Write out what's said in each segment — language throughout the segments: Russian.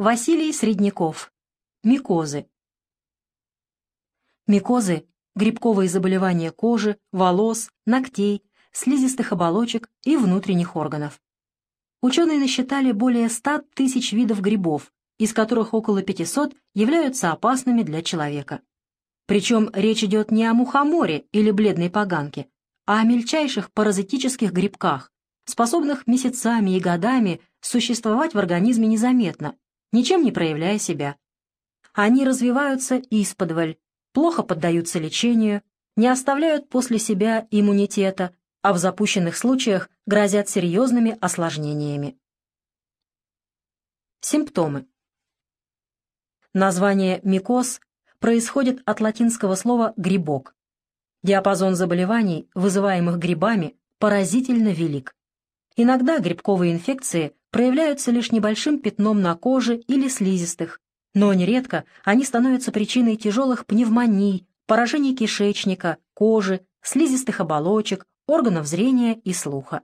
Василий Средняков. Микозы. Микозы – грибковые заболевания кожи, волос, ногтей, слизистых оболочек и внутренних органов. Ученые насчитали более 100 тысяч видов грибов, из которых около 500 являются опасными для человека. Причем речь идет не о мухоморе или бледной поганке, а о мельчайших паразитических грибках, способных месяцами и годами существовать в организме незаметно, ничем не проявляя себя. Они развиваются исподволь, плохо поддаются лечению, не оставляют после себя иммунитета, а в запущенных случаях грозят серьезными осложнениями. Симптомы. Название микоз происходит от латинского слова «грибок». Диапазон заболеваний, вызываемых грибами, поразительно велик. Иногда грибковые инфекции проявляются лишь небольшим пятном на коже или слизистых, но нередко они становятся причиной тяжелых пневмоний, поражений кишечника, кожи, слизистых оболочек, органов зрения и слуха.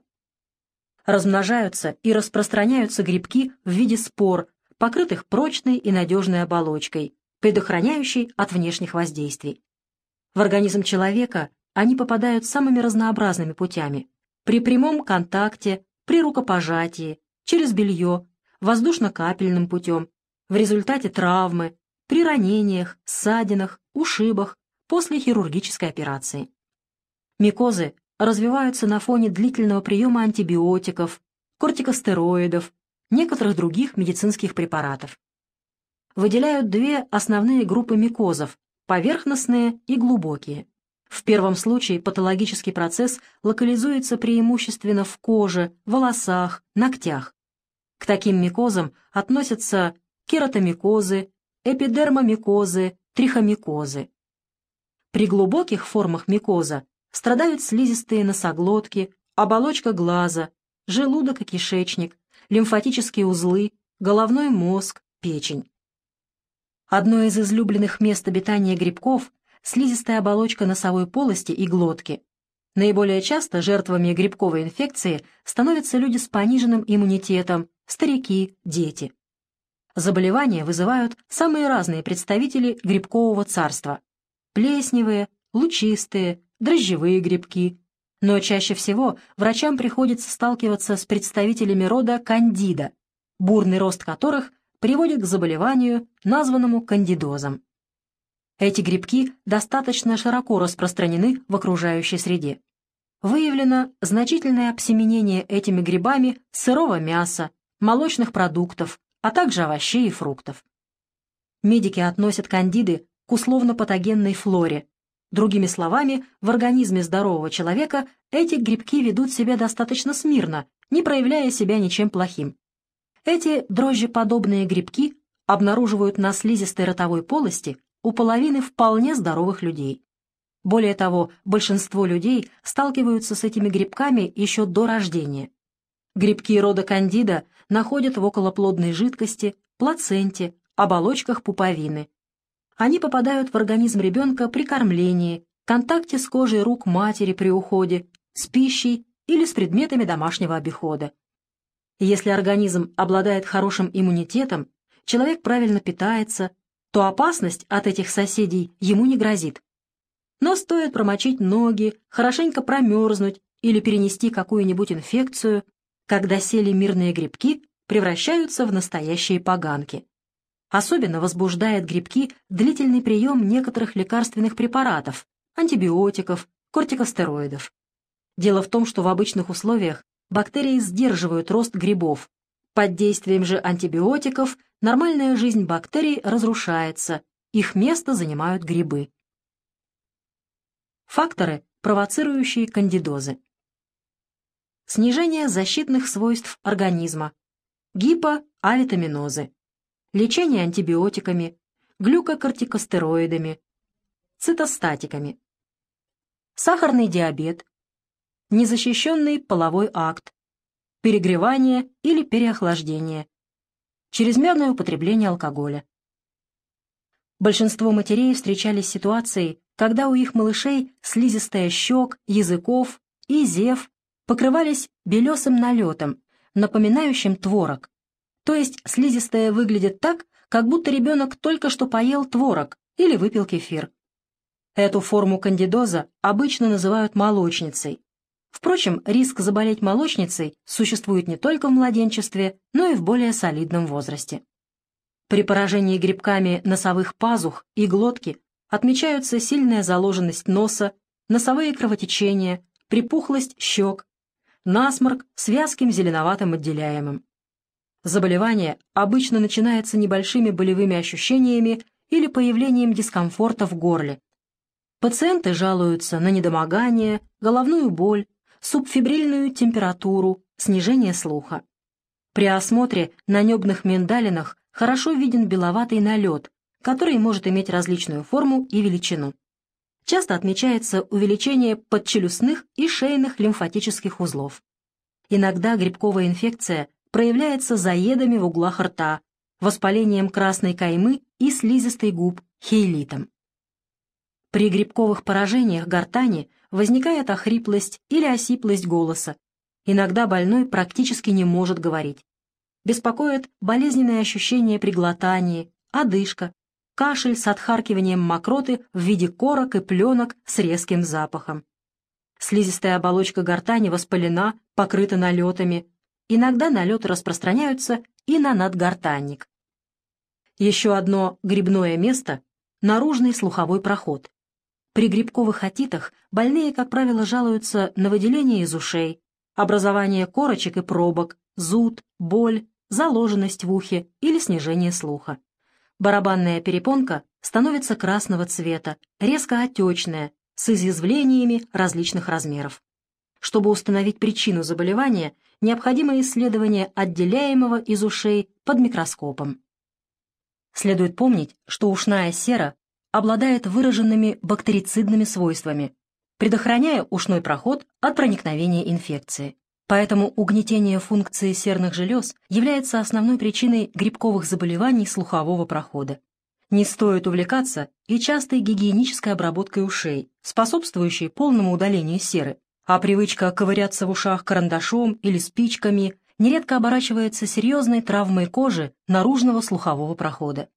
Размножаются и распространяются грибки в виде спор, покрытых прочной и надежной оболочкой, предохраняющей от внешних воздействий. В организм человека они попадают самыми разнообразными путями. При прямом контакте, при рукопожатии, через белье, воздушно-капельным путем, в результате травмы, при ранениях, ссадинах, ушибах, после хирургической операции. Микозы развиваются на фоне длительного приема антибиотиков, кортикостероидов, некоторых других медицинских препаратов. Выделяют две основные группы микозов – поверхностные и глубокие. В первом случае патологический процесс локализуется преимущественно в коже, волосах, ногтях. К таким микозам относятся кератомикозы, эпидермомикозы, трихомикозы. При глубоких формах микоза страдают слизистые носоглотки, оболочка глаза, желудок и кишечник, лимфатические узлы, головной мозг, печень. Одно из излюбленных мест обитания грибков – слизистая оболочка носовой полости и глотки. Наиболее часто жертвами грибковой инфекции становятся люди с пониженным иммунитетом, старики, дети. Заболевания вызывают самые разные представители грибкового царства – плесневые, лучистые, дрожжевые грибки. Но чаще всего врачам приходится сталкиваться с представителями рода кандида, бурный рост которых приводит к заболеванию, названному кандидозом. Эти грибки достаточно широко распространены в окружающей среде. Выявлено значительное обсеменение этими грибами сырого мяса, молочных продуктов, а также овощей и фруктов. Медики относят кандиды к условно-патогенной флоре. Другими словами, в организме здорового человека эти грибки ведут себя достаточно смирно, не проявляя себя ничем плохим. Эти дрожжеподобные грибки обнаруживают на слизистой ротовой полости у половины вполне здоровых людей. Более того, большинство людей сталкиваются с этими грибками еще до рождения. Грибки рода кандида находят в околоплодной жидкости, плаценте, оболочках пуповины. Они попадают в организм ребенка при кормлении, контакте с кожей рук матери при уходе, с пищей или с предметами домашнего обихода. Если организм обладает хорошим иммунитетом, человек правильно питается, то опасность от этих соседей ему не грозит. Но стоит промочить ноги, хорошенько промерзнуть или перенести какую-нибудь инфекцию, когда сели мирные грибки, превращаются в настоящие поганки. Особенно возбуждает грибки длительный прием некоторых лекарственных препаратов, антибиотиков, кортикостероидов. Дело в том, что в обычных условиях бактерии сдерживают рост грибов. Под действием же антибиотиков нормальная жизнь бактерий разрушается, их место занимают грибы. Факторы, провоцирующие кандидозы. Снижение защитных свойств организма, гипоавитаминозы, лечение антибиотиками, глюкокортикостероидами, цитостатиками, сахарный диабет, незащищенный половой акт, перегревание или переохлаждение, чрезмерное употребление алкоголя. Большинство матерей встречались с ситуацией, когда у их малышей слизистая щек, языков и зев покрывались белесым налетом, напоминающим творог. То есть слизистая выглядит так, как будто ребенок только что поел творог или выпил кефир. Эту форму кандидоза обычно называют молочницей. Впрочем, риск заболеть молочницей существует не только в младенчестве, но и в более солидном возрасте. При поражении грибками носовых пазух и глотки отмечаются сильная заложенность носа, носовые кровотечения, припухлость щек, насморк с вязким зеленоватым отделяемым. Заболевание обычно начинается небольшими болевыми ощущениями или появлением дискомфорта в горле. Пациенты жалуются на недомогание, головную боль, субфибрильную температуру, снижение слуха. При осмотре на небных миндалинах хорошо виден беловатый налет, который может иметь различную форму и величину. Часто отмечается увеличение подчелюстных и шейных лимфатических узлов. Иногда грибковая инфекция проявляется заедами в углах рта, воспалением красной каймы и слизистой губ, хейлитом. При грибковых поражениях гортани возникает охриплость или осиплость голоса. Иногда больной практически не может говорить. Беспокоит болезненные ощущения при глотании, одышка, кашель с отхаркиванием мокроты в виде корок и пленок с резким запахом. Слизистая оболочка гортани воспалена, покрыта налетами, Иногда налеты распространяются и на надгортанник. Еще одно грибное место – наружный слуховой проход. При грибковых отитах больные, как правило, жалуются на выделение из ушей, образование корочек и пробок, зуд, боль, заложенность в ухе или снижение слуха. Барабанная перепонка становится красного цвета, резко отечная, с изъязвлениями различных размеров. Чтобы установить причину заболевания, необходимо исследование отделяемого из ушей под микроскопом. Следует помнить, что ушная сера обладает выраженными бактерицидными свойствами, предохраняя ушной проход от проникновения инфекции. Поэтому угнетение функции серных желез является основной причиной грибковых заболеваний слухового прохода. Не стоит увлекаться и частой гигиенической обработкой ушей, способствующей полному удалению серы, а привычка ковыряться в ушах карандашом или спичками нередко оборачивается серьезной травмой кожи наружного слухового прохода.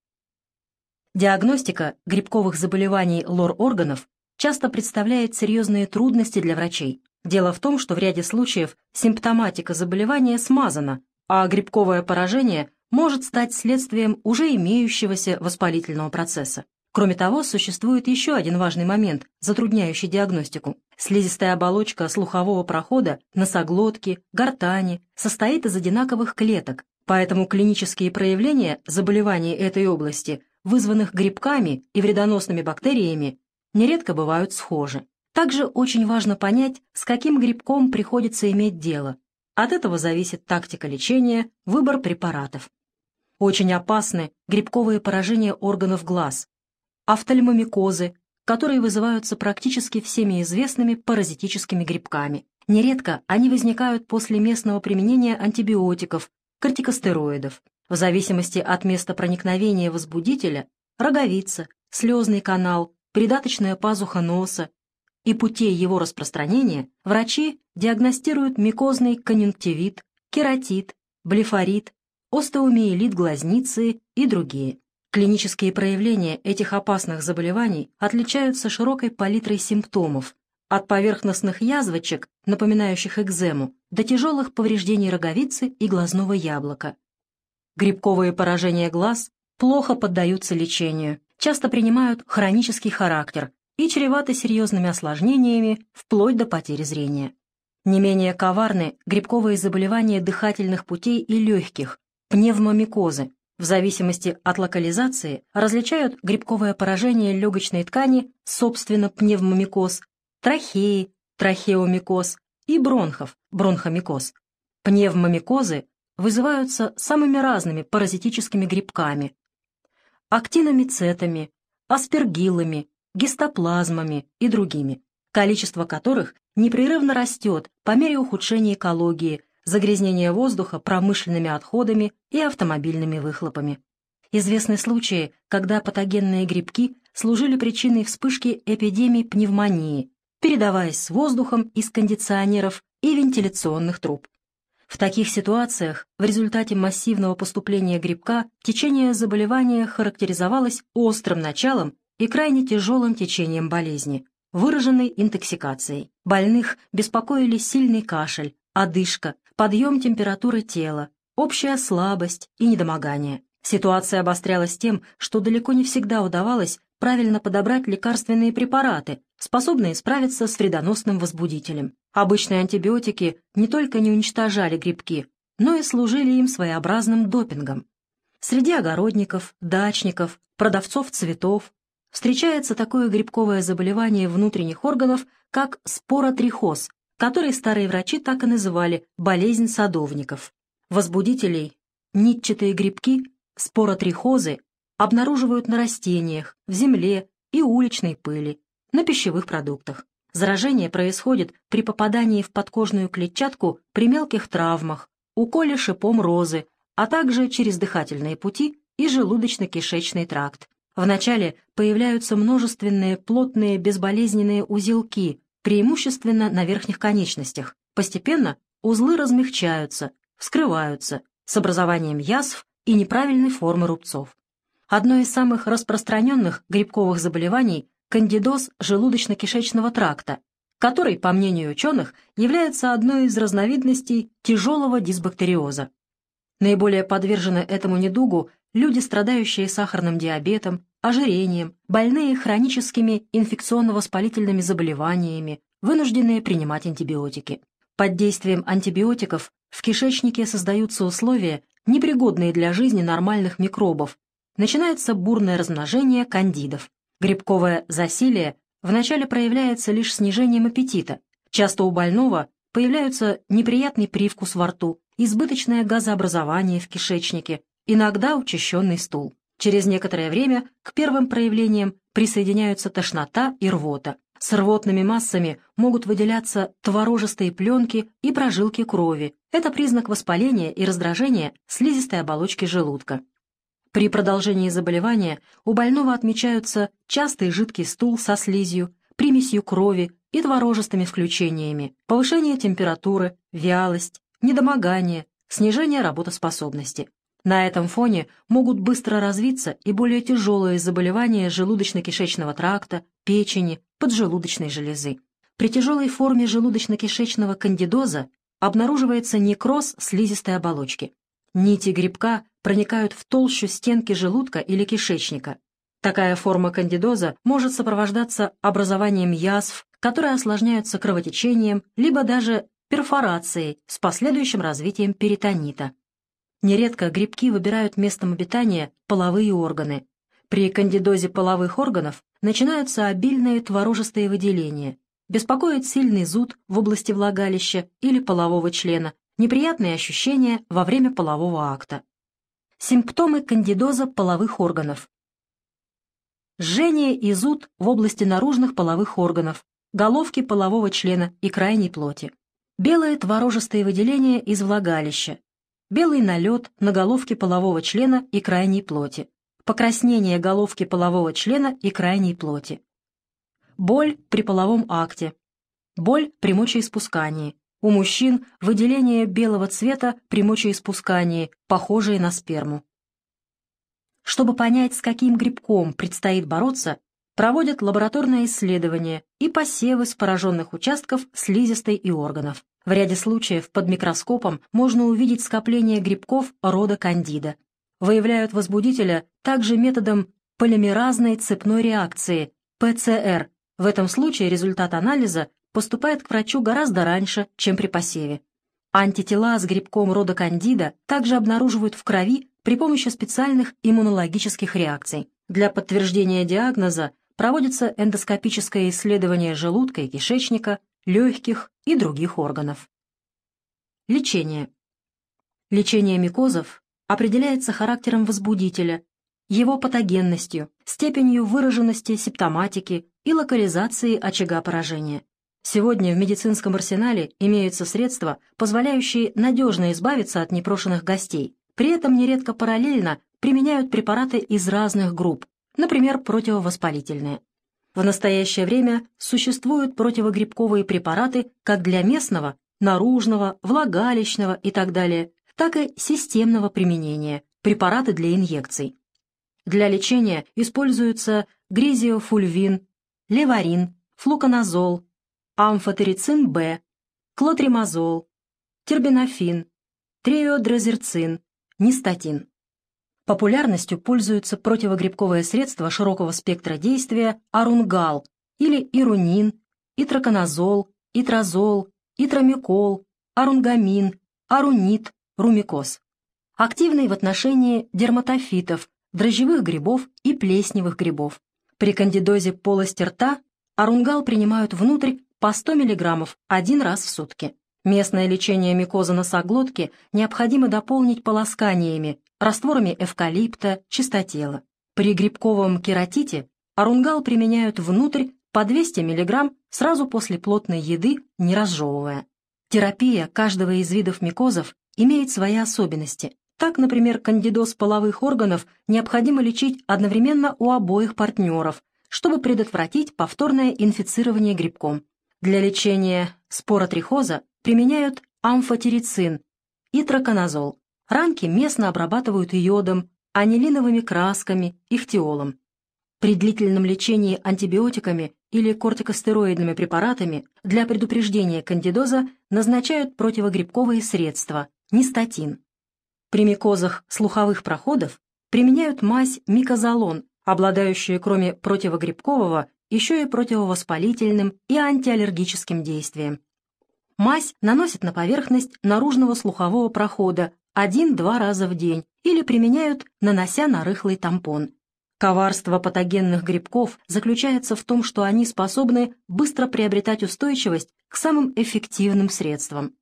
Диагностика грибковых заболеваний лор-органов часто представляет серьезные трудности для врачей. Дело в том, что в ряде случаев симптоматика заболевания смазана, а грибковое поражение может стать следствием уже имеющегося воспалительного процесса. Кроме того, существует еще один важный момент, затрудняющий диагностику. Слизистая оболочка слухового прохода, носоглотки, гортани состоит из одинаковых клеток, поэтому клинические проявления заболеваний этой области, вызванных грибками и вредоносными бактериями, нередко бывают схожи. Также очень важно понять, с каким грибком приходится иметь дело. От этого зависит тактика лечения, выбор препаратов. Очень опасны грибковые поражения органов глаз, офтальмомикозы, которые вызываются практически всеми известными паразитическими грибками. Нередко они возникают после местного применения антибиотиков, кортикостероидов. В зависимости от места проникновения возбудителя – роговица, слезный канал, придаточная пазуха носа и путей его распространения, врачи диагностируют микозный конъюнктивит, кератит, блефорит, остеомиелит глазницы и другие. Клинические проявления этих опасных заболеваний отличаются широкой палитрой симптомов, от поверхностных язвочек, напоминающих экзему, до тяжелых повреждений роговицы и глазного яблока. Грибковые поражения глаз плохо поддаются лечению, часто принимают хронический характер и чреваты серьезными осложнениями вплоть до потери зрения. Не менее коварны грибковые заболевания дыхательных путей и легких, пневмомикозы, в зависимости от локализации различают грибковое поражение легочной ткани, собственно пневмомикоз, трахеи, трахеомикоз и бронхов, бронхомикоз. Пневмомикозы вызываются самыми разными паразитическими грибками, актиномицетами, аспергиллами, гистоплазмами и другими, количество которых непрерывно растет по мере ухудшения экологии, загрязнение воздуха промышленными отходами и автомобильными выхлопами. Известны случаи, когда патогенные грибки служили причиной вспышки эпидемий пневмонии, передаваясь с воздухом из кондиционеров и вентиляционных труб. В таких ситуациях в результате массивного поступления грибка течение заболевания характеризовалось острым началом и крайне тяжелым течением болезни, выраженной интоксикацией. Больных беспокоили сильный кашель, одышка, подъем температуры тела, общая слабость и недомогание. Ситуация обострялась тем, что далеко не всегда удавалось правильно подобрать лекарственные препараты, способные справиться с вредоносным возбудителем. Обычные антибиотики не только не уничтожали грибки, но и служили им своеобразным допингом. Среди огородников, дачников, продавцов цветов встречается такое грибковое заболевание внутренних органов, как споротрихоз, который старые врачи так и называли болезнь садовников. Возбудителей нитчатые грибки, споротрихозы обнаруживают на растениях, в земле и уличной пыли, на пищевых продуктах. Заражение происходит при попадании в подкожную клетчатку при мелких травмах, уколе шипом розы, а также через дыхательные пути и желудочно-кишечный тракт. Вначале появляются множественные плотные безболезненные узелки, преимущественно на верхних конечностях. Постепенно узлы размягчаются, вскрываются, с образованием язв и неправильной формы рубцов. Одно из самых распространенных грибковых заболеваний – кандидоз желудочно-кишечного тракта, который, по мнению ученых, является одной из разновидностей тяжелого дисбактериоза. Наиболее подвержены этому недугу люди, страдающие сахарным диабетом, ожирением, больные хроническими инфекционно-воспалительными заболеваниями, вынужденные принимать антибиотики. Под действием антибиотиков в кишечнике создаются условия, непригодные для жизни нормальных микробов, начинается бурное размножение кандидов. Грибковое засилие вначале проявляется лишь снижением аппетита. Часто у больного появляются неприятный привкус во рту, избыточное газообразование в кишечнике, иногда учащенный стул. Через некоторое время к первым проявлениям присоединяются тошнота и рвота. С рвотными массами могут выделяться творожистые пленки и прожилки крови. Это признак воспаления и раздражения слизистой оболочки желудка. При продолжении заболевания у больного отмечаются частый жидкий стул со слизью, примесью крови и творожистыми включениями, повышение температуры, вялость, недомогание, снижение работоспособности. На этом фоне могут быстро развиться и более тяжелые заболевания желудочно-кишечного тракта, печени, поджелудочной железы. При тяжелой форме желудочно-кишечного кандидоза обнаруживается некроз слизистой оболочки. Нити грибка проникают в толщу стенки желудка или кишечника. Такая форма кандидоза может сопровождаться образованием язв, которые осложняются кровотечением, либо даже перфорацией с последующим развитием перитонита. Нередко грибки выбирают местом обитания половые органы. При кандидозе половых органов начинаются обильные творожистые выделения. Беспокоит сильный зуд в области влагалища или полового члена, неприятные ощущения во время полового акта. Симптомы кандидоза половых органов. Жжение и зуд в области наружных половых органов, головки полового члена и крайней плоти. Белые творожистые выделения из влагалища. Белый налет на головке полового члена и крайней плоти. Покраснение головки полового члена и крайней плоти. Боль при половом акте. Боль при мочеиспускании. У мужчин выделение белого цвета при мочеиспускании, похожее на сперму. Чтобы понять, с каким грибком предстоит бороться, проводят лабораторное исследование и посевы с пораженных участков слизистой и органов. В ряде случаев под микроскопом можно увидеть скопление грибков рода кандида. Выявляют возбудителя также методом полимеразной цепной реакции, ПЦР. В этом случае результат анализа поступает к врачу гораздо раньше, чем при посеве. Антитела с грибком рода кандида также обнаруживают в крови при помощи специальных иммунологических реакций. Для подтверждения диагноза проводится эндоскопическое исследование желудка и кишечника, легких и других органов. Лечение. Лечение микозов определяется характером возбудителя, его патогенностью, степенью выраженности симптоматики и локализации очага поражения. Сегодня в медицинском арсенале имеются средства, позволяющие надежно избавиться от непрошенных гостей. При этом нередко параллельно применяют препараты из разных групп, например, противовоспалительные. В настоящее время существуют противогрибковые препараты как для местного, наружного, влагалищного и так далее, так и системного применения, препараты для инъекций. Для лечения используются гризиофульвин, леварин, флуконазол, амфотерицин-Б, клотримазол, тербинофин, триодрозерцин, нистатин. Популярностью пользуются противогрибковые средства широкого спектра действия арунгал или ирунин, итроконазол, итрозол, итромикол, арунгамин, арунит, румикоз. Активный в отношении дерматофитов, дрожжевых грибов и плесневых грибов. При кандидозе полости рта арунгал принимают внутрь по 100 мг один раз в сутки. Местное лечение микоза носоглотки необходимо дополнить полосканиями, растворами эвкалипта, чистотела. При грибковом кератите арунгал применяют внутрь по 200 мг сразу после плотной еды, не разжевывая. Терапия каждого из видов микозов имеет свои особенности. Так, например, кандидоз половых органов необходимо лечить одновременно у обоих партнеров, чтобы предотвратить повторное инфицирование грибком. Для лечения споротрихоза применяют амфотерицин и троконазол. Ранки местно обрабатывают йодом, анилиновыми красками, ихтиолом. При длительном лечении антибиотиками или кортикостероидными препаратами для предупреждения кандидоза назначают противогрибковые средства – нистатин. При микозах слуховых проходов применяют мазь микозалон, обладающую кроме противогрибкового еще и противовоспалительным и антиаллергическим действием. Мазь наносят на поверхность наружного слухового прохода один-два раза в день или применяют, нанося на рыхлый тампон. Коварство патогенных грибков заключается в том, что они способны быстро приобретать устойчивость к самым эффективным средствам.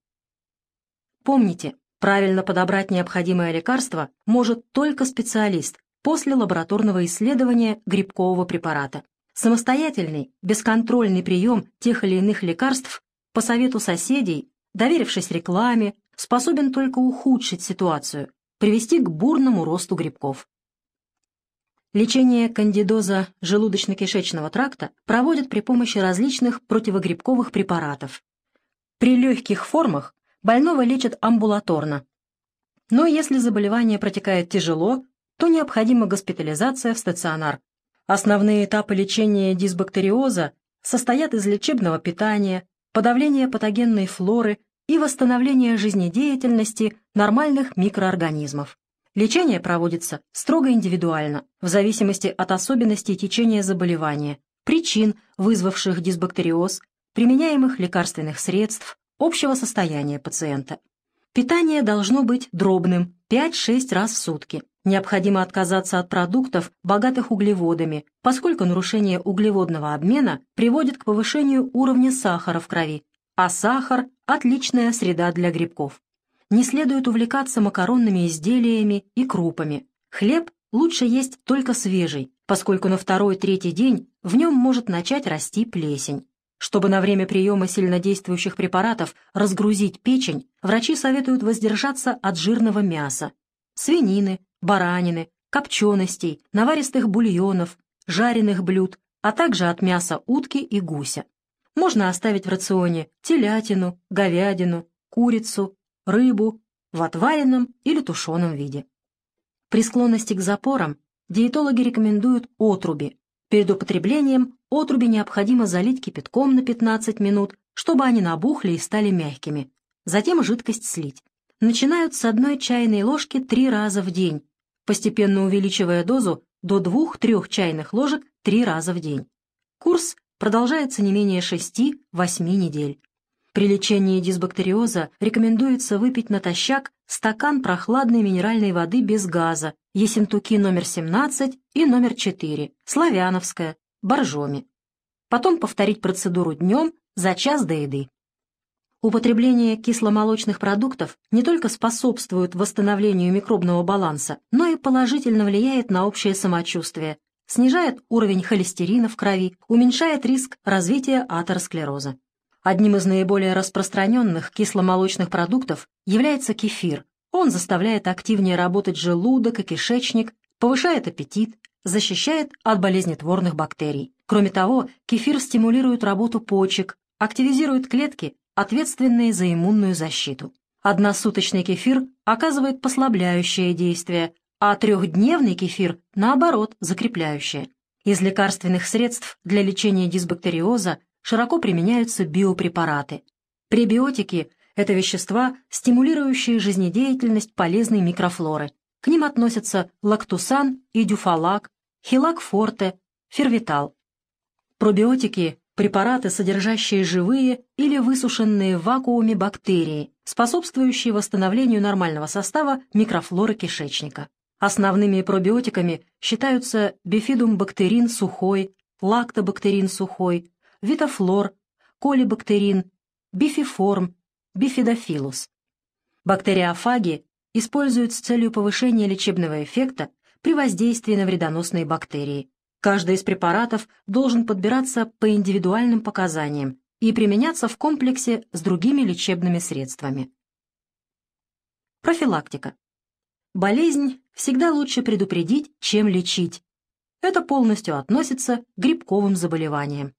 Помните, Правильно подобрать необходимое лекарство может только специалист после лабораторного исследования грибкового препарата. Самостоятельный, бесконтрольный прием тех или иных лекарств по совету соседей, доверившись рекламе, способен только ухудшить ситуацию, привести к бурному росту грибков. Лечение кандидоза желудочно-кишечного тракта проводят при помощи различных противогрибковых препаратов. При легких формах больного лечат амбулаторно. Но если заболевание протекает тяжело, то необходима госпитализация в стационар. Основные этапы лечения дисбактериоза состоят из лечебного питания, подавления патогенной флоры и восстановления жизнедеятельности нормальных микроорганизмов. Лечение проводится строго индивидуально, в зависимости от особенностей течения заболевания, причин, вызвавших дисбактериоз, применяемых лекарственных средств, общего состояния пациента. Питание должно быть дробным 5-6 раз в сутки. Необходимо отказаться от продуктов, богатых углеводами, поскольку нарушение углеводного обмена приводит к повышению уровня сахара в крови, а сахар – отличная среда для грибков. Не следует увлекаться макаронными изделиями и крупами. Хлеб лучше есть только свежий, поскольку на второй-третий день в нем может начать расти плесень. Чтобы на время приема сильнодействующих препаратов разгрузить печень, врачи советуют воздержаться от жирного мяса, свинины, баранины, копченостей, наваристых бульонов, жареных блюд, а также от мяса утки и гуся. Можно оставить в рационе телятину, говядину, курицу, рыбу в отваренном или тушеном виде. При склонности к запорам диетологи рекомендуют отруби. Перед употреблением Отруби необходимо залить кипятком на 15 минут, чтобы они набухли и стали мягкими. Затем жидкость слить. Начинают с одной чайной ложки три раза в день, постепенно увеличивая дозу до 2-3 чайных ложек три раза в день. Курс продолжается не менее 6-8 недель. При лечении дисбактериоза рекомендуется выпить натощак стакан прохладной минеральной воды без газа, Ессентуки номер 17 и номер 4, Славяновская, боржоми. Потом повторить процедуру днем за час до еды. Употребление кисломолочных продуктов не только способствует восстановлению микробного баланса, но и положительно влияет на общее самочувствие, снижает уровень холестерина в крови, уменьшает риск развития атеросклероза. Одним из наиболее распространенных кисломолочных продуктов является кефир. Он заставляет активнее работать желудок и кишечник, повышает аппетит, защищает от болезнетворных бактерий. Кроме того, кефир стимулирует работу почек, активизирует клетки, ответственные за иммунную защиту. Односуточный кефир оказывает послабляющее действие, а трехдневный кефир, наоборот, закрепляющее. Из лекарственных средств для лечения дисбактериоза широко применяются биопрепараты. Пребиотики – это вещества, стимулирующие жизнедеятельность полезной микрофлоры. К ним относятся лактусан и дюфалак, хилак-форте, фервитал. Пробиотики – препараты, содержащие живые или высушенные в вакууме бактерии, способствующие восстановлению нормального состава микрофлоры кишечника. Основными пробиотиками считаются бифидум-бактерин сухой, лактобактерин сухой, витофлор, колибактерин, бифиформ, бифидофилус. Бактериофаги используют с целью повышения лечебного эффекта при воздействии на вредоносные бактерии. Каждый из препаратов должен подбираться по индивидуальным показаниям и применяться в комплексе с другими лечебными средствами. Профилактика. Болезнь всегда лучше предупредить, чем лечить. Это полностью относится к грибковым заболеваниям.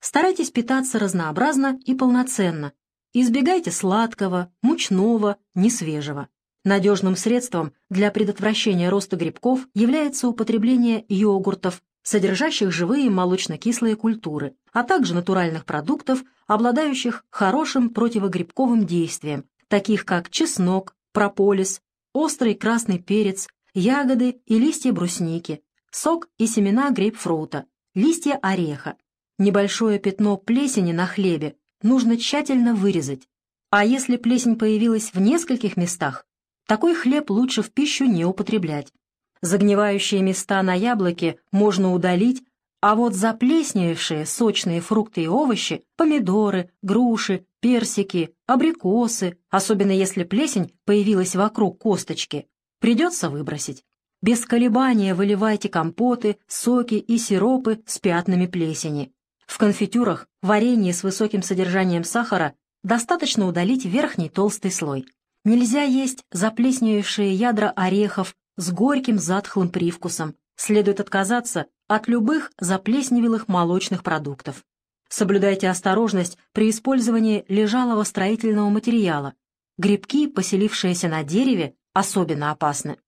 Старайтесь питаться разнообразно и полноценно. Избегайте сладкого, мучного, несвежего. Надежным средством для предотвращения роста грибков является употребление йогуртов, содержащих живые молочно-кислые культуры, а также натуральных продуктов, обладающих хорошим противогрибковым действием, таких как чеснок, прополис, острый красный перец, ягоды и листья брусники, сок и семена грейпфрута, листья ореха. Небольшое пятно плесени на хлебе нужно тщательно вырезать. А если плесень появилась в нескольких местах, такой хлеб лучше в пищу не употреблять. Загнивающие места на яблоке можно удалить, а вот заплесневевшие сочные фрукты и овощи, помидоры, груши, персики, абрикосы, особенно если плесень появилась вокруг косточки, придется выбросить. Без колебания выливайте компоты, соки и сиропы с пятнами плесени. В конфитюрах, варенье с высоким содержанием сахара достаточно удалить верхний толстый слой. Нельзя есть заплесневевшие ядра орехов с горьким затхлым привкусом. Следует отказаться от любых заплесневелых молочных продуктов. Соблюдайте осторожность при использовании лежалого строительного материала. Грибки, поселившиеся на дереве, особенно опасны.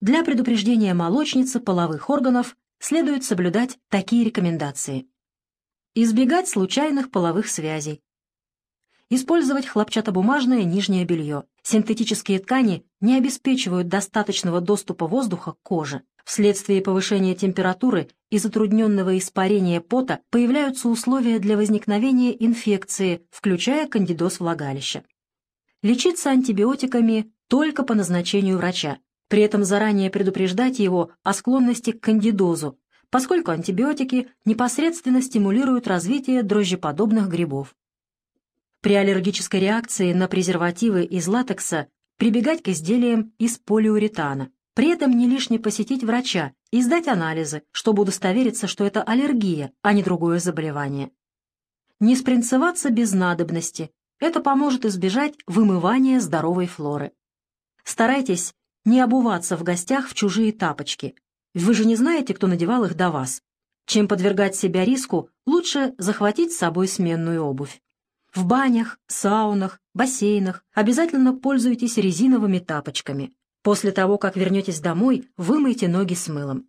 Для предупреждения молочницы половых органов следует соблюдать такие рекомендации. Избегать случайных половых связей. Использовать хлопчатобумажное нижнее белье. Синтетические ткани не обеспечивают достаточного доступа воздуха к коже. Вследствие повышения температуры и затрудненного испарения пота появляются условия для возникновения инфекции, включая кандидоз влагалища. Лечиться антибиотиками только по назначению врача, при этом заранее предупреждать его о склонности к кандидозу, поскольку антибиотики непосредственно стимулируют развитие дрожжеподобных грибов. При аллергической реакции на презервативы из латекса прибегать к изделиям из полиуретана. При этом не лишне посетить врача и сдать анализы, чтобы удостовериться, что это аллергия, а не другое заболевание. Не спринцеваться без надобности. Это поможет избежать вымывания здоровой флоры. Старайтесь не обуваться в гостях в чужие тапочки. Вы же не знаете, кто надевал их до вас. Чем подвергать себя риску, лучше захватить с собой сменную обувь. В банях, саунах, бассейнах обязательно пользуйтесь резиновыми тапочками. После того, как вернетесь домой, вымойте ноги с мылом.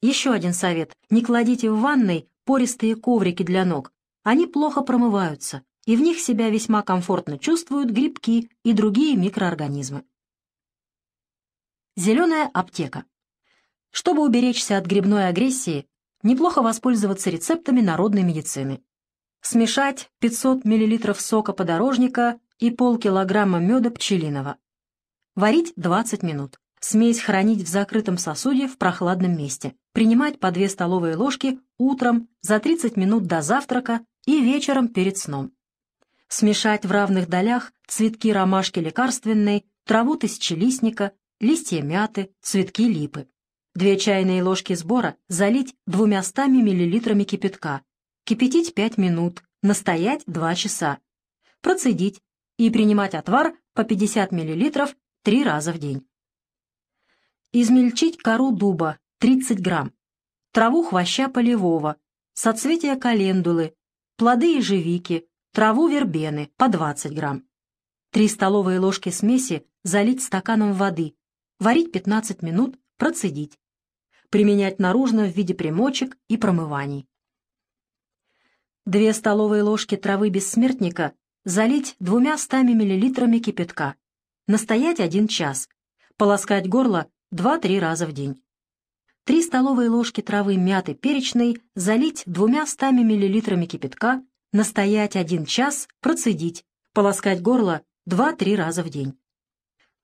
Еще один совет. Не кладите в ванной пористые коврики для ног. Они плохо промываются, и в них себя весьма комфортно чувствуют грибки и другие микроорганизмы. Зеленая аптека. Чтобы уберечься от грибной агрессии, неплохо воспользоваться рецептами народной медицины. Смешать 500 мл сока подорожника и полкилограмма меда пчелиного. Варить 20 минут. Смесь хранить в закрытом сосуде в прохладном месте. Принимать по 2 столовые ложки утром за 30 минут до завтрака и вечером перед сном. Смешать в равных долях цветки ромашки лекарственной, траву тысячелистника, листья мяты, цветки липы. Две чайные ложки сбора залить 200 мл кипятка. Кипятить 5 минут, настоять 2 часа. Процедить и принимать отвар по 50 мл три раза в день. Измельчить кору дуба 30 грамм, траву хвоща полевого, соцветия календулы, плоды ежевики, траву вербены по 20 грамм. 3 столовые ложки смеси залить стаканом воды, варить 15 минут, процедить. Применять наружно в виде примочек и промываний. 2 столовые ложки травы бессмертника залить 200 мл кипятка. Настоять 1 час. Полоскать горло 2-3 раза в день. 3 столовые ложки травы мяты перечной залить 200 мл кипятка, настоять 1 час, процедить, полоскать горло 2-3 раза в день.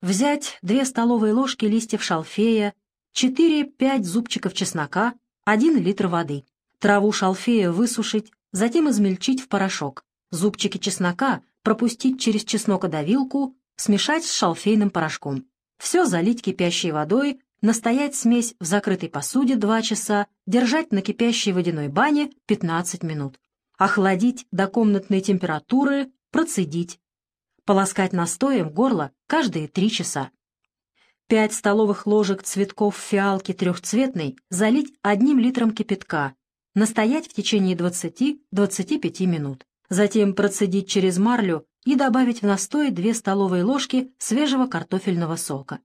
Взять 2 столовые ложки листьев шалфея, 4-5 зубчиков чеснока, 1 литр воды. Траву шалфея высушить, затем измельчить в порошок. Зубчики чеснока пропустить через чеснокодавилку, смешать с шалфейным порошком. Все залить кипящей водой, настоять смесь в закрытой посуде 2 часа, держать на кипящей водяной бане 15 минут. Охладить до комнатной температуры, процедить. Полоскать настоем горло каждые 3 часа. 5 столовых ложек цветков фиалки трехцветной залить одним литром кипятка, настоять в течение 20-25 минут. Затем процедить через марлю и добавить в настой 2 столовые ложки свежего картофельного сока.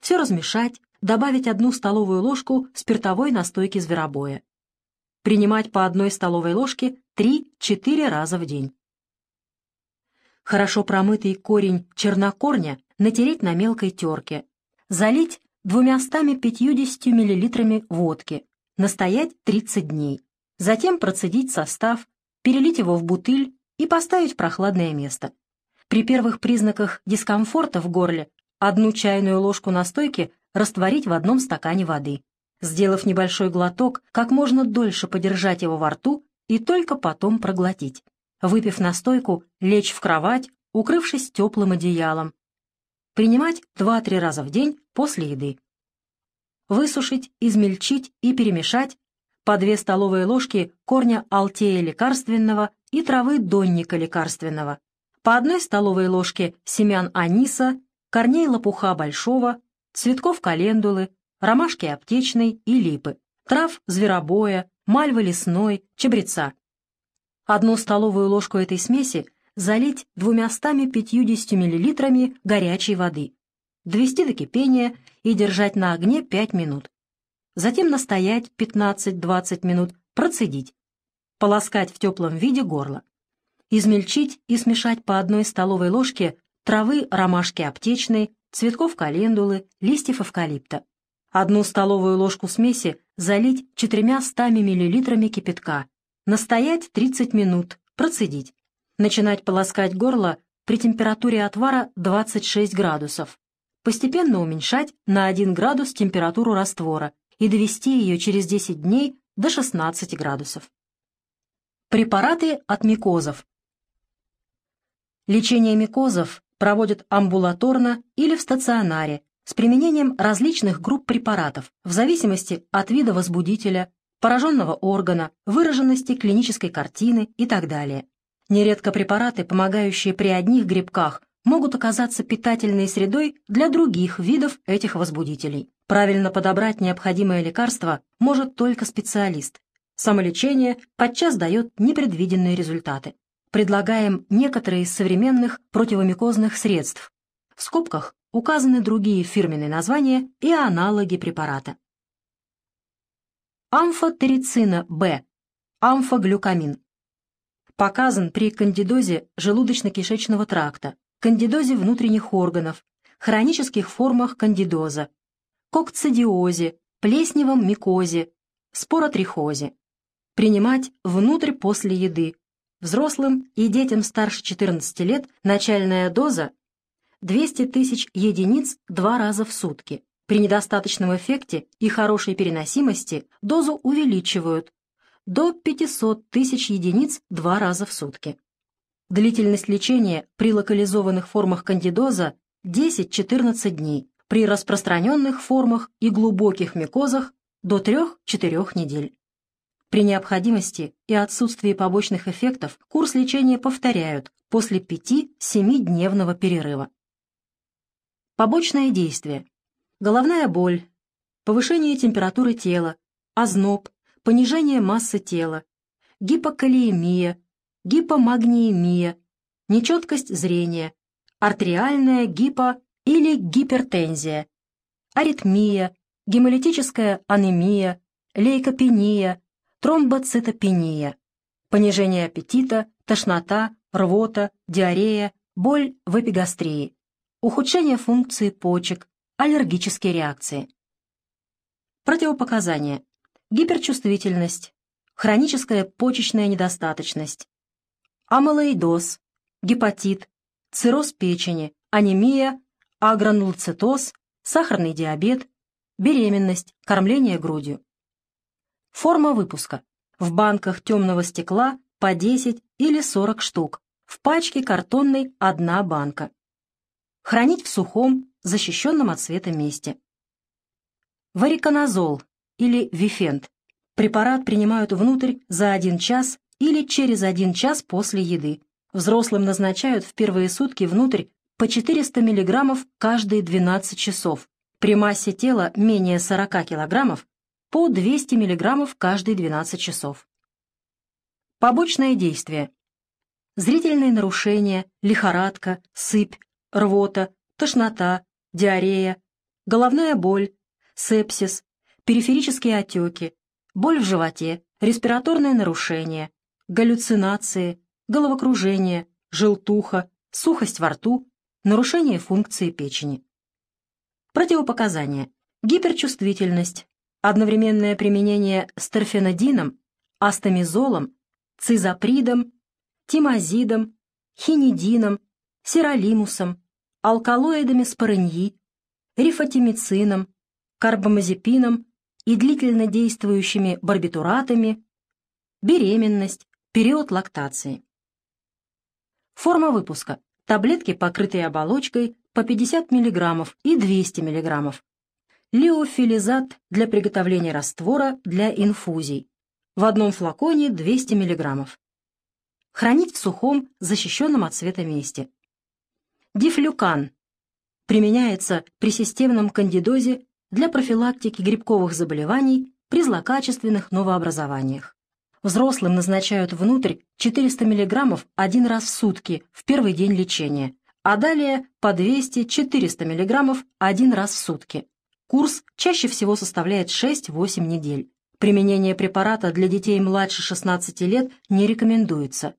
Все размешать, добавить одну столовую ложку спиртовой настойки зверобоя. Принимать по одной столовой ложке 3-4 раза в день. Хорошо промытый корень чернокорня натереть на мелкой терке. Залить 250 мл водки. Настоять 30 дней. Затем процедить состав, перелить его в бутыль и поставить в прохладное место. При первых признаках дискомфорта в горле одну чайную ложку настойки растворить в одном стакане воды. Сделав небольшой глоток, как можно дольше подержать его во рту и только потом проглотить. Выпив настойку, лечь в кровать, укрывшись теплым одеялом. Принимать 2-3 раза в день после еды. Высушить, измельчить и перемешать по 2 столовые ложки корня алтея лекарственного и травы донника лекарственного, по одной столовой ложке семян аниса, корней лопуха большого, цветков календулы, ромашки аптечной и липы, трав зверобоя, мальвы лесной, чабреца. Одну столовую ложку этой смеси залить 250 мл горячей воды, довести до кипения и держать на огне 5 минут. Затем настоять 15-20 минут, процедить. Полоскать в теплом виде горло. Измельчить и смешать по одной столовой ложке травы ромашки аптечной, цветков календулы, листьев эвкалипта. Одну столовую ложку смеси залить 400 мл кипятка. Настоять 30 минут, процедить. Начинать полоскать горло при температуре отвара 26 градусов. Постепенно уменьшать на 1 градус температуру раствора и довести ее через 10 дней до 16 градусов. Препараты от микозов. Лечение микозов проводят амбулаторно или в стационаре с применением различных групп препаратов в зависимости от вида возбудителя, пораженного органа, выраженности клинической картины и так далее. Нередко препараты, помогающие при одних грибках, могут оказаться питательной средой для других видов этих возбудителей. Правильно подобрать необходимое лекарство может только специалист. Самолечение подчас дает непредвиденные результаты предлагаем некоторые из современных противомикозных средств. В скобках указаны другие фирменные названия и аналоги препарата. Амфотерицина Б. Амфоглюкамин. Показан при кандидозе желудочно-кишечного тракта, кандидозе внутренних органов, хронических формах кандидоза, кокцидиозе, плесневом микозе, споротрихозе. Принимать внутрь после еды, Взрослым и детям старше 14 лет начальная доза 200 тысяч единиц два раза в сутки. При недостаточном эффекте и хорошей переносимости дозу увеличивают до 500 тысяч единиц два раза в сутки. Длительность лечения при локализованных формах кандидоза 10-14 дней, при распространенных формах и глубоких микозах до 3-4 недель. При необходимости и отсутствии побочных эффектов курс лечения повторяют после 5-7-дневного перерыва. Побочное действие. Головная боль, повышение температуры тела, озноб, понижение массы тела, гипокалиемия, гипомагниемия, нечеткость зрения, артериальная гипо- или гипертензия, аритмия, гемолитическая анемия, лейкопения, тромбоцитопения, понижение аппетита, тошнота, рвота, диарея, боль в эпигастрии, ухудшение функции почек, аллергические реакции. Противопоказания. Гиперчувствительность, хроническая почечная недостаточность, амилоидоз, гепатит, цирроз печени, анемия, агранулоцитоз, сахарный диабет, беременность, кормление грудью. Форма выпуска. В банках темного стекла по 10 или 40 штук, в пачке картонной одна банка. Хранить в сухом, защищенном от света месте. Вариконазол или вифент. Препарат принимают внутрь за один час или через один час после еды. Взрослым назначают в первые сутки внутрь по 400 мг каждые 12 часов. При массе тела менее 40 кг по 200 мг каждые 12 часов. Побочное действие. Зрительные нарушения, лихорадка, сыпь, рвота, тошнота, диарея, головная боль, сепсис, периферические отеки, боль в животе, респираторные нарушения, галлюцинации, головокружение, желтуха, сухость во рту, нарушение функции печени. Противопоказания. Гиперчувствительность, одновременное применение стерфенодином, астамизолом, цизапридом, тимазидом, хинидином, сиролимусом, алкалоидами спорыньи, рифатимицином, карбамазепином и длительно действующими барбитуратами, беременность, период лактации. Форма выпуска. Таблетки, покрытые оболочкой, по 50 мг и 200 мг. Леофилизат для приготовления раствора для инфузий. В одном флаконе 200 мг. Хранить в сухом, защищенном от света месте. Дифлюкан. Применяется при системном кандидозе для профилактики грибковых заболеваний при злокачественных новообразованиях. Взрослым назначают внутрь 400 мг один раз в сутки в первый день лечения, а далее по 200-400 мг один раз в сутки. Курс чаще всего составляет 6-8 недель. Применение препарата для детей младше 16 лет не рекомендуется.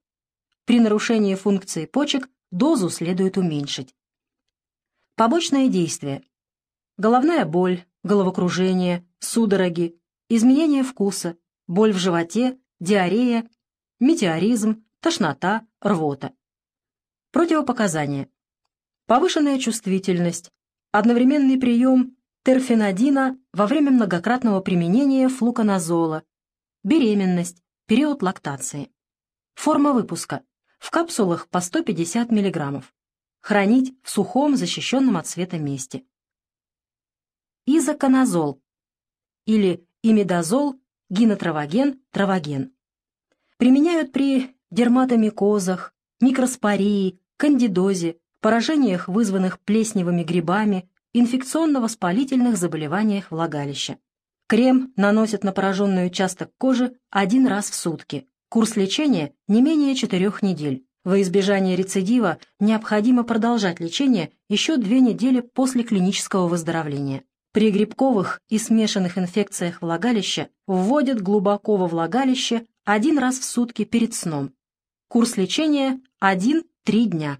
При нарушении функции почек дозу следует уменьшить. Побочные действия. Головная боль, головокружение, судороги, изменение вкуса, боль в животе, диарея, метеоризм, тошнота, рвота. Противопоказания. Повышенная чувствительность, одновременный прием терфенадина во время многократного применения флуконазола, беременность, период лактации. Форма выпуска. В капсулах по 150 мг. Хранить в сухом, защищенном от света месте. Изоконазол или имидазол гинотравоген, травоген. Применяют при дерматомикозах, микроспории, кандидозе, поражениях, вызванных плесневыми грибами, инфекционно-воспалительных заболеваниях влагалища. Крем наносят на пораженный участок кожи один раз в сутки. Курс лечения не менее 4 недель. Во избежание рецидива необходимо продолжать лечение еще две недели после клинического выздоровления. При грибковых и смешанных инфекциях влагалища вводят глубоко во влагалище один раз в сутки перед сном. Курс лечения 1-3 дня.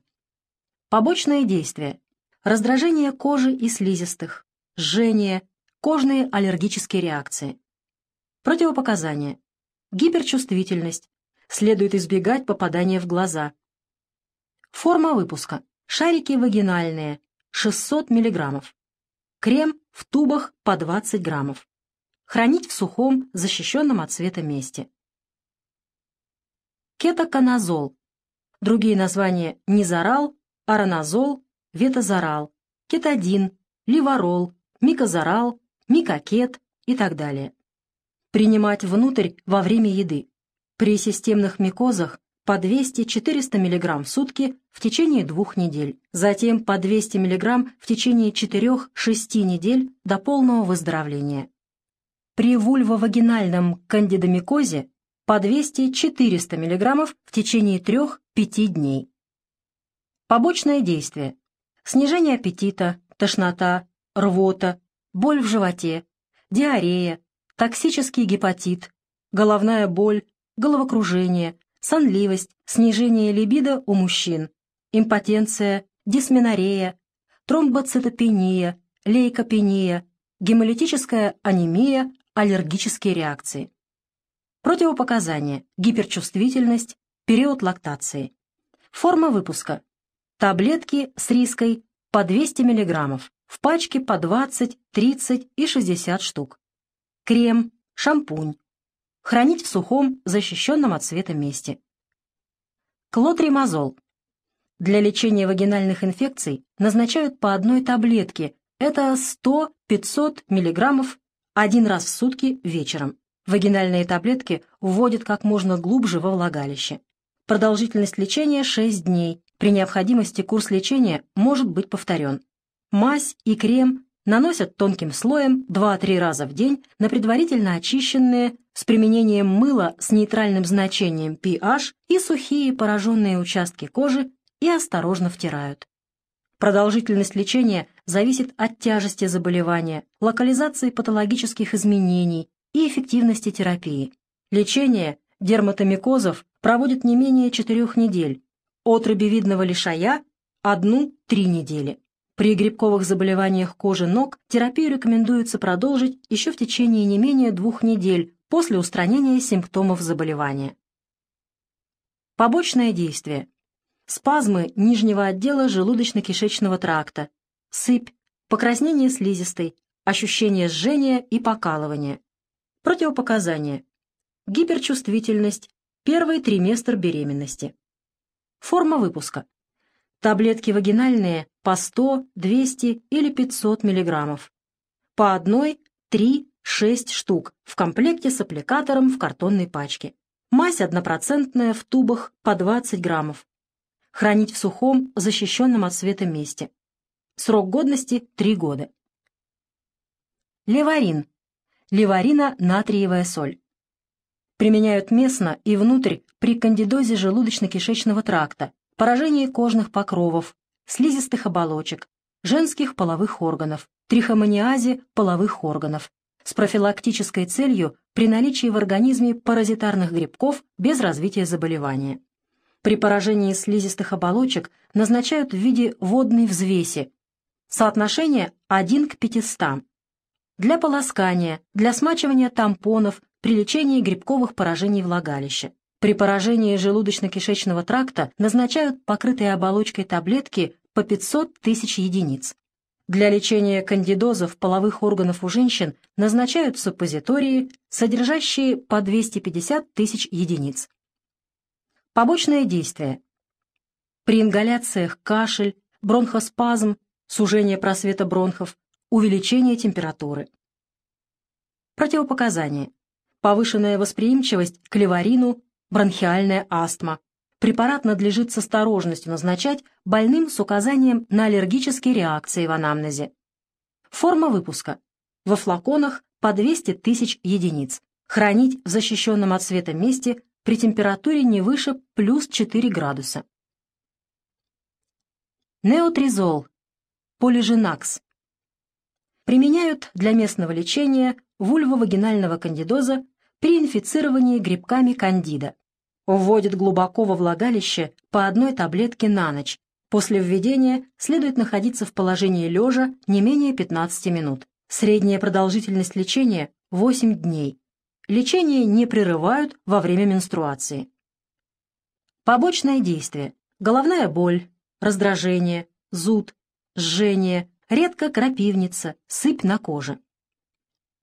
Побочные действия. Раздражение кожи и слизистых, жжение, кожные аллергические реакции. Противопоказания. Гиперчувствительность. Следует избегать попадания в глаза. Форма выпуска. Шарики вагинальные. 600 мг. Крем в тубах по 20 граммов. Хранить в сухом, защищенном от света месте. Кетоконазол. Другие названия низорал, ароназол, ветозорал, кетодин, ливарол, микозорал, микокет и так далее. Принимать внутрь во время еды. При системных микозах по 200-400 мг в сутки в течение двух недель, затем по 200 мг в течение 4-6 недель до полного выздоровления. При вульвовагинальном кандидомикозе по 200-400 мг в течение 3-5 дней. Побочное действие. Снижение аппетита, тошнота, рвота, боль в животе, диарея, токсический гепатит, головная боль, головокружение, сонливость, снижение либидо у мужчин, импотенция, дисменорея, тромбоцитопения, лейкопения, гемолитическая анемия, аллергические реакции. Противопоказания. Гиперчувствительность, период лактации. Форма выпуска. Таблетки с риской по 200 мг, в пачке по 20, 30 и 60 штук. Крем, шампунь. Хранить в сухом, защищенном от света месте. Клотримазол. Для лечения вагинальных инфекций назначают по одной таблетке, это 100-500 мг один раз в сутки вечером. Вагинальные таблетки вводят как можно глубже во влагалище. Продолжительность лечения 6 дней. При необходимости курс лечения может быть повторен. Мазь и крем наносят тонким слоем 2-3 раза в день на предварительно очищенные с применением мыла с нейтральным значением pH и сухие пораженные участки кожи и осторожно втирают. Продолжительность лечения зависит от тяжести заболевания, локализации патологических изменений, и эффективности терапии. Лечение дерматомикозов проводит не менее 4 недель, отруби видного лишая – 1-3 недели. При грибковых заболеваниях кожи ног терапию рекомендуется продолжить еще в течение не менее двух недель после устранения симптомов заболевания. Побочное действие. Спазмы нижнего отдела желудочно-кишечного тракта, сыпь, покраснение слизистой, ощущение жжения и покалывания. Противопоказания. Гиперчувствительность. Первый триместр беременности. Форма выпуска. Таблетки вагинальные по 100, 200 или 500 мг. По одной 3-6 штук в комплекте с аппликатором в картонной пачке. Мазь однопроцентная в тубах по 20 граммов. Хранить в сухом, защищенном от света месте. Срок годности 3 года. Леварин ливарина-натриевая соль. Применяют местно и внутрь при кандидозе желудочно-кишечного тракта, поражении кожных покровов, слизистых оболочек, женских половых органов, трихомониазе половых органов, с профилактической целью при наличии в организме паразитарных грибков без развития заболевания. При поражении слизистых оболочек назначают в виде водной взвеси. Соотношение 1 к 500 для полоскания, для смачивания тампонов при лечении грибковых поражений влагалища. При поражении желудочно-кишечного тракта назначают покрытые оболочкой таблетки по 500 тысяч единиц. Для лечения кандидозов половых органов у женщин назначают суппозитории, содержащие по 250 тысяч единиц. Побочное действие. При ингаляциях кашель, бронхоспазм, сужение просвета бронхов, увеличение температуры. Противопоказания. Повышенная восприимчивость к леварину, бронхиальная астма. Препарат надлежит с осторожностью назначать больным с указанием на аллергические реакции в анамнезе. Форма выпуска. Во флаконах по 200 тысяч единиц. Хранить в защищенном от света месте при температуре не выше плюс 4 градуса. Неотризол. Полиженакс применяют для местного лечения вульвовагинального кандидоза при инфицировании грибками кандида. Вводят глубоко во влагалище по одной таблетке на ночь. После введения следует находиться в положении лежа не менее 15 минут. Средняя продолжительность лечения – 8 дней. Лечение не прерывают во время менструации. Побочное действие – головная боль, раздражение, зуд, жжение, редко крапивница, сыпь на коже.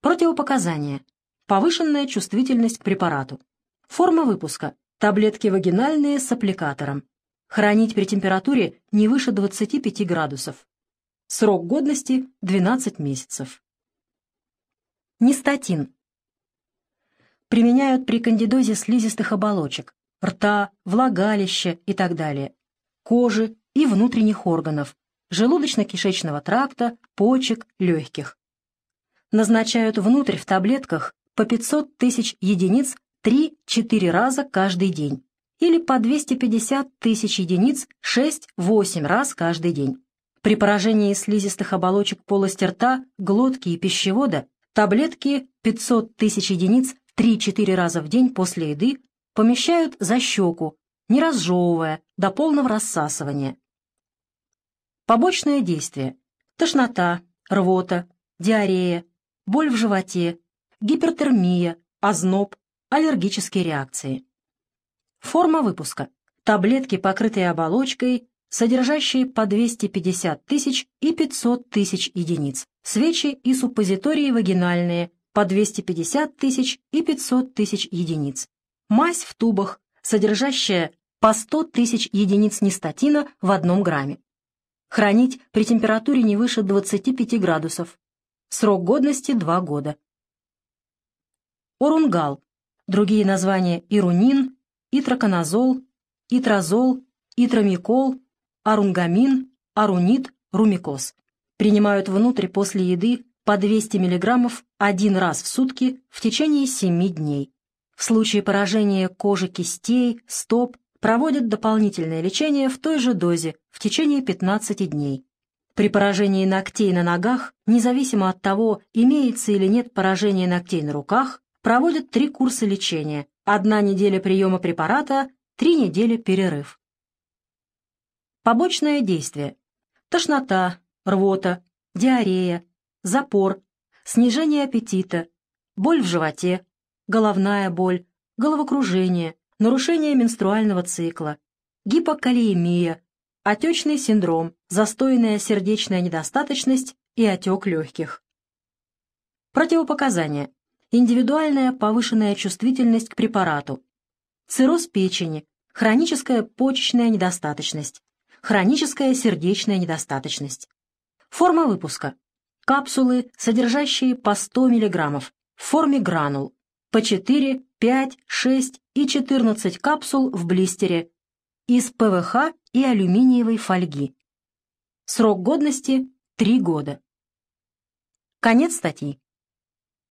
Противопоказания. Повышенная чувствительность к препарату. Форма выпуска. Таблетки вагинальные с аппликатором. Хранить при температуре не выше 25 градусов. Срок годности 12 месяцев. Нистатин. Применяют при кандидозе слизистых оболочек, рта, влагалища и так далее, кожи и внутренних органов, желудочно-кишечного тракта, почек, легких. Назначают внутрь в таблетках по 500 тысяч единиц 3-4 раза каждый день или по 250 тысяч единиц 6-8 раз каждый день. При поражении слизистых оболочек полости рта, глотки и пищевода таблетки 500 тысяч единиц 3-4 раза в день после еды помещают за щеку, не разжевывая, до полного рассасывания. Побочное действие. Тошнота, рвота, диарея, боль в животе, гипертермия, озноб, аллергические реакции. Форма выпуска. Таблетки, покрытые оболочкой, содержащие по 250 тысяч и 500 тысяч единиц. Свечи и суппозитории вагинальные по 250 тысяч и 500 тысяч единиц. Мазь в тубах, содержащая по 100 тысяч единиц нистатина в одном грамме. Хранить при температуре не выше 25 градусов. Срок годности 2 года. Орунгал. Другие названия ирунин, итроконазол, итрозол, итромикол, арунгамин, арунит, румикоз. Принимают внутрь после еды по 200 мг один раз в сутки в течение 7 дней. В случае поражения кожи кистей, стоп, проводят дополнительное лечение в той же дозе в течение 15 дней. При поражении ногтей на ногах, независимо от того, имеется или нет поражение ногтей на руках, проводят три курса лечения, одна неделя приема препарата, три недели перерыв. Побочное действие. Тошнота, рвота, диарея, запор, снижение аппетита, боль в животе, головная боль, головокружение, нарушение менструального цикла, гипокалиемия, отечный синдром, застойная сердечная недостаточность и отек легких. Противопоказания. Индивидуальная повышенная чувствительность к препарату, цирроз печени, хроническая почечная недостаточность, хроническая сердечная недостаточность. Форма выпуска. Капсулы, содержащие по 100 мг, в форме гранул, по 4, 5, 6 и 14 капсул в блистере из ПВХ и алюминиевой фольги. Срок годности – 3 года. Конец статьи.